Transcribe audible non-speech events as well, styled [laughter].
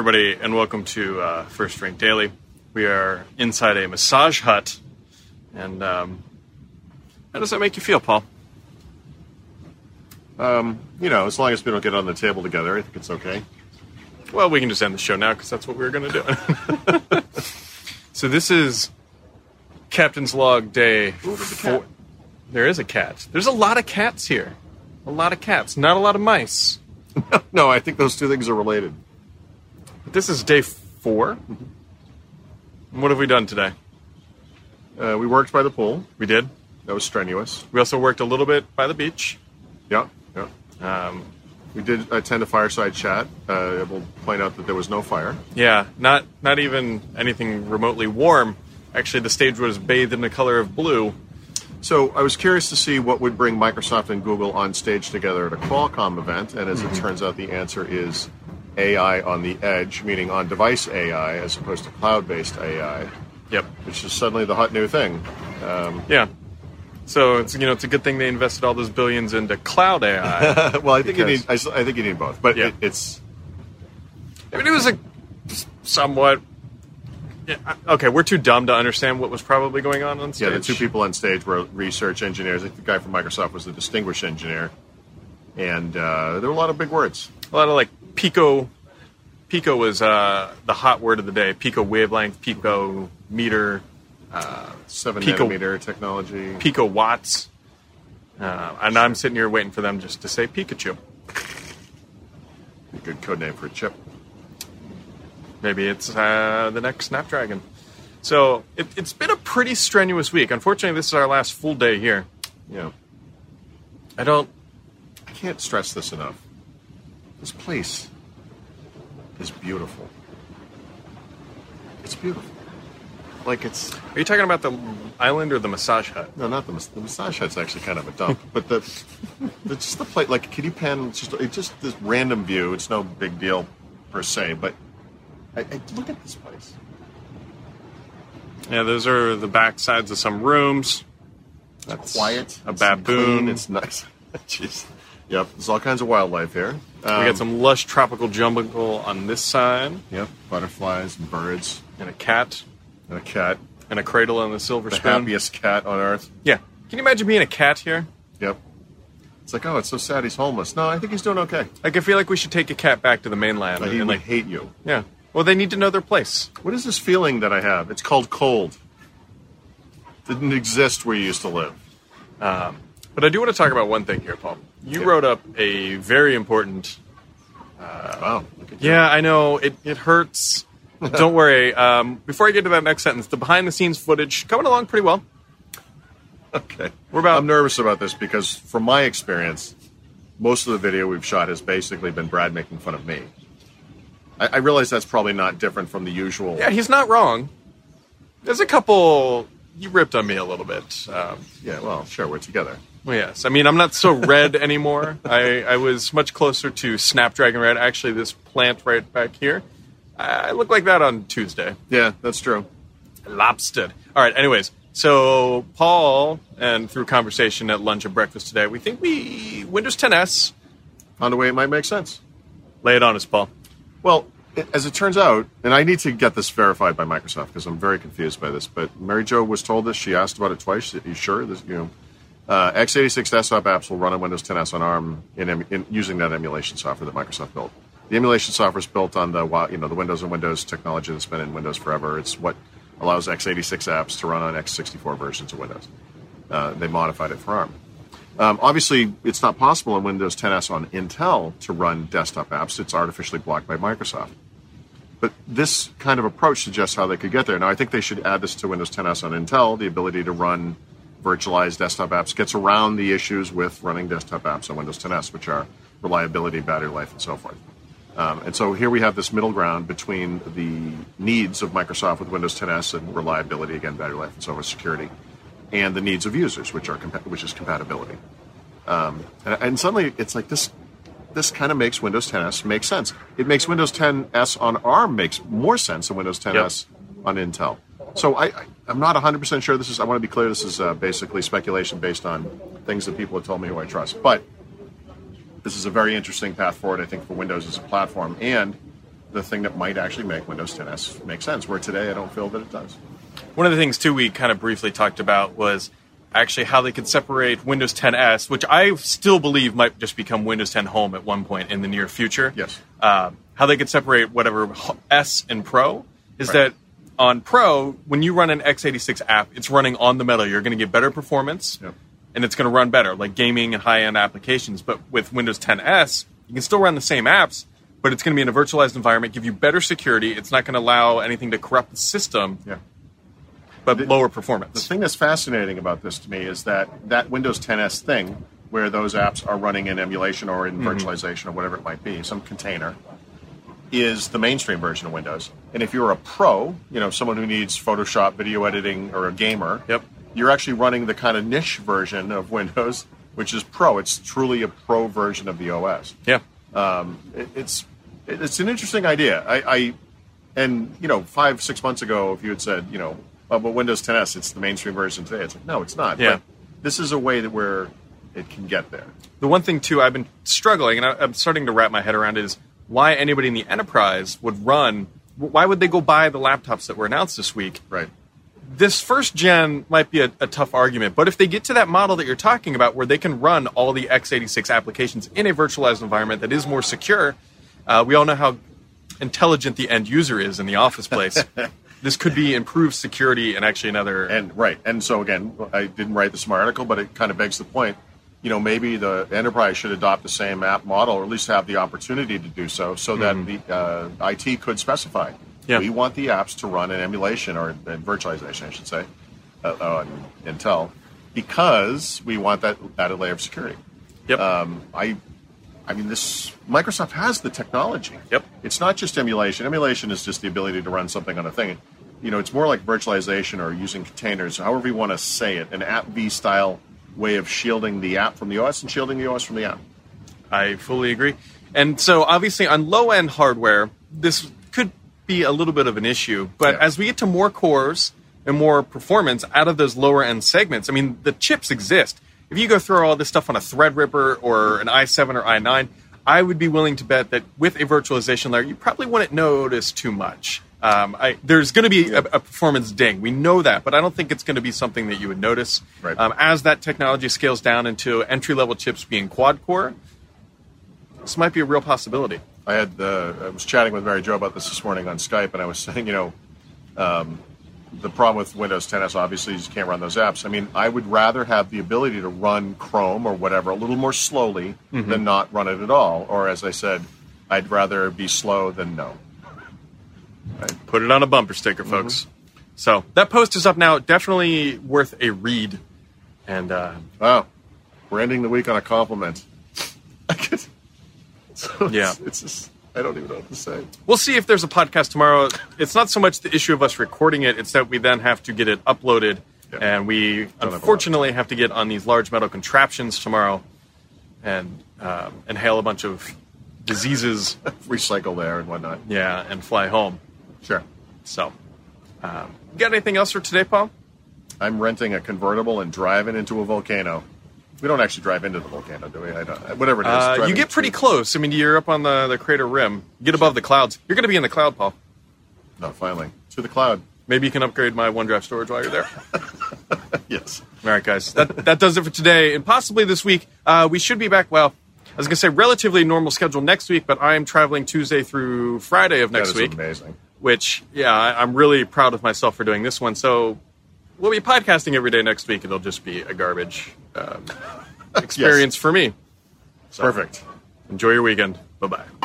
everybody, and welcome to uh, First Ring Daily. We are inside a massage hut, and um, how does that make you feel, Paul? Um, you know, as long as we don't get on the table together, I think it's okay. Well, we can just end the show now because that's what we were going to do. [laughs] so this is Captain's Log Day. four- There is a cat. There's a lot of cats here. A lot of cats, not a lot of mice. [laughs] No, I think those two things are related. This is day 4 And What have we done today? Uh, we worked by the pool. We did. That was strenuous. We also worked a little bit by the beach. Yeah, yeah. Um, We did attend a fireside chat. Uh, I will point out that there was no fire. yeah, not not even anything remotely warm. Actually, the stage was bathed in the color of blue. So I was curious to see what would bring Microsoft and Google on stage together at a Qualcomm event, and as it turns out, the answer is AI on the edge, meaning on device AI as opposed to cloud based AI, Yep. which is suddenly the hot new thing. Um, Yeah. So it's you know it's a good thing they invested all those billions into cloud AI. [laughs] well, I think you need. I, I think you need both, but Yeah. it, it's I mean, it was a somewhat. Yeah, okay, we're too dumb to understand what was probably going on on stage. Yeah, the two people on stage were research engineers. I think the guy from Microsoft was the distinguished engineer, and uh, there were a lot of big words. A lot of like pico. Pico was uh, the hot word of the day. Pico wavelength, pico meter, Seven Pico- nanometer technology. pico watts, uh, and I'm sitting here waiting for them just to say Pikachu. A good code name for a chip. Maybe it's uh, the next Snapdragon. So it, it's been a pretty strenuous week. Unfortunately, this is our last full day here. Yeah, I don't. I can't stress this enough. This place is beautiful. It's beautiful. Like it's Are you talking about the island or the massage hut? no, not the the massage hut's actually kind of a dump, but the the just the place like Kitty Pen. It's just it's just this random view. It's no big deal per se, but I, I look at this place. Yeah, those are the back sides of some rooms. It's quiet. A baboon. clean, It's nice. [laughs] Jeez. Yep. There's all kinds of wildlife here. We Um, got some lush tropical jungle on this side, Yep. Butterflies and birds and a cat, and a cat. and a cradle on the silver The spoon. happiest cat on earth. Yeah. Can you imagine being a cat here? Yep. It's like, oh, it's so sad he's homeless. No, I think he's doing okay. Like, I feel like we should take a cat back to the mainland. He and, would like, hate you. yeah. Well, they need to know their place. What is this feeling that I have? It's called cold. Didn't exist where you used to live. But I do want to talk about one thing here, Paul. You Yeah. wrote up a very important. wow. At you. Yeah, I know it. It hurts. [laughs] Don't worry. Um, before I get to that next sentence, the behind-the-scenes footage coming along pretty well. Okay. We're about- I'm nervous about this because, from my experience, most of the video we've shot has basically been Brad making fun of me. I, I realize that's probably not different from the usual. Yeah, he's not wrong. There's a couple. You ripped on me a little bit. Um, Yeah, well, sure, we're together. Well, yes, I mean I'm not so red anymore. I, I was much closer to Snapdragon Red. Actually, this plant right back here, I I look like that on Tuesday. Yeah, that's true. Lobstered. All right. Anyways, so Paul and through conversation at lunch and breakfast today, we think we Windows 10s. On the way, it might make sense. Lay it on us, Paul. Well, as it turns out, and I need to get this verified by Microsoft because I'm very confused by this. But Mary Jo was told this. She asked about it twice. Are you sure? This, you know, uh, x86 desktop apps will run on Windows 10s on ARM in, em- in using that emulation software that Microsoft built. The emulation software is built on the you know the Windows on Windows technology that's been in Windows forever. It's what allows x86 apps to run on x64 versions of Windows. Uh, they modified it for ARM. Um, obviously, it's not possible in Windows 10s on Intel to run desktop apps. It's artificially blocked by Microsoft. But this kind of approach suggests how they could get there. Now, I think they should add this to Windows 10s on Intel. The ability to run virtualized desktop apps gets around the issues with running desktop apps on Windows 10s, which are reliability, battery life, and so forth. Um, and so here we have this middle ground between the needs of Microsoft with Windows 10s and reliability, again, battery life, and so forth, security, and the needs of users, which are which is compatibility. Um, and, and suddenly, it's like this. This kind of makes Windows 10s make sense. It makes Windows 10s on ARM makes more sense than Windows 10s on Intel. So I, I, I'm not 100% sure. This is. I want to be clear. This is uh, basically speculation based on things that people have told me who I trust. But this is a very interesting path forward, I think, for Windows as a platform. And the thing that might actually make Windows 10s make sense. Where today I don't feel that it does. One of the things too we kind of briefly talked about was actually how they could separate Windows 10s, which I still believe might just become Windows 10 Home at one point in the near future. Yes. Uh, how they could separate whatever S and Pro is Right. that on Pro, when you run an x86 app, it's running on the metal. You're going to get better performance, Yep. and it's going to run better, like gaming and high-end applications. But with Windows 10s, you can still run the same apps, but it's going to be in a virtualized environment, give you better security. It's not going to allow anything to corrupt the system, Yeah. but The- lower performance. The thing that's fascinating about this to me is that that Windows 10s thing, where those apps are running in emulation or in mm-hmm. virtualization or whatever it might be, some container, is the mainstream version of Windows. And if you're a pro, you know, someone who needs Photoshop, video editing, or a gamer, Yep. you're actually running the kind of niche version of [laughs] Windows, which is pro. It's truly a pro version of the OS. yeah. Um, it, it's it's an interesting idea. I, I and you know five six months ago, if you had said you know, well, but Windows 10s, it's the mainstream version today. It's like no, it's not. Yeah. But this is a way that where it can get there. The one thing too I've been struggling, and I, I'm starting to wrap my head around, is why anybody in the enterprise would run. Why would they go buy the laptops that were announced this week? Right. This first gen might be a, a tough argument, but if they get to that model that you're talking about, where they can run all the x86 applications in a virtualized environment that is more secure, uh, we all know how intelligent the end user is in the office place. [laughs] this could be improved security and actually another. And right. And so again, I didn't write the smart article, but it kind of begs the point. You know, maybe the enterprise should adopt the same app model, or at least have the opportunity to do so, so that the uh, IT could specify. Yeah. We want the apps to run in emulation or in virtualization, I should say, uh, on Intel, because we want that added layer of security. yep. Um, I, I mean, this Microsoft has the technology. Yep. It's not just emulation. Emulation is just the ability to run something on a thing. You know, it's more like virtualization or using containers, however you want to say it, an app V style way of shielding the app from the OS and shielding the OS from the app. I fully agree. And so, obviously, on low end hardware, this could be a little bit of an issue. But Yeah. as we get to more cores and more performance out of those lower end segments, I mean, the chips exist. If you go through all this stuff on a Threadripper or an i7 or i9, I would be willing to bet that with a virtualization layer, you probably wouldn't notice too much. Um, I, there's going to be a, a performance ding. We know that, but I don't think it's going to be something that you would notice. Right. Um, as that technology scales down into entry level chips being quad core, this might be a real possibility. I had uh, I was chatting with Mary Jo about this this morning on Skype, and I was [laughs] saying, you know, um, the problem with Windows 10s obviously is you can't run those apps. I mean, I would rather have the ability to run Chrome or whatever a little more slowly than not run it at all. Or as I said, I'd rather be slow than no. Put it on a bumper sticker, folks. So that post is up now. Definitely worth a read. And uh, Wow, we're ending the week on a compliment. [laughs] [laughs] So Yeah. it's, it's just I don't even know what to say. we'll see if there's a podcast tomorrow. It's not so much the issue of us recording it; it's that we then have to get it uploaded, Yeah. and we have lot. unfortunately have to get on these large metal contraptions tomorrow, and um, inhale a bunch of diseases. [laughs] Recycle there and whatnot. yeah, and fly home. Sure. So, um, got anything else for today, Paul? I'm renting a convertible and driving into a volcano. We don't actually drive into the volcano, do we? I don't, whatever it is. Uh, you get pretty close. I mean, you're up on the, the crater rim. Get above the clouds. You're going to be in the cloud, Paul. No, finally to the cloud. Maybe you can upgrade my OneDrive storage while you're there. [laughs] Yes. All right, guys. That that does it for today, and possibly this week. Uh, we should be back. Well, I was going to say relatively normal schedule next week, but I am traveling Tuesday through Friday of next that is week. amazing. Which, yeah, I, I'm really proud of myself for doing this one. So we'll be podcasting every day next week. It'll just be a garbage um, [laughs] experience for me. So Perfect. Enjoy your weekend. Bye bye.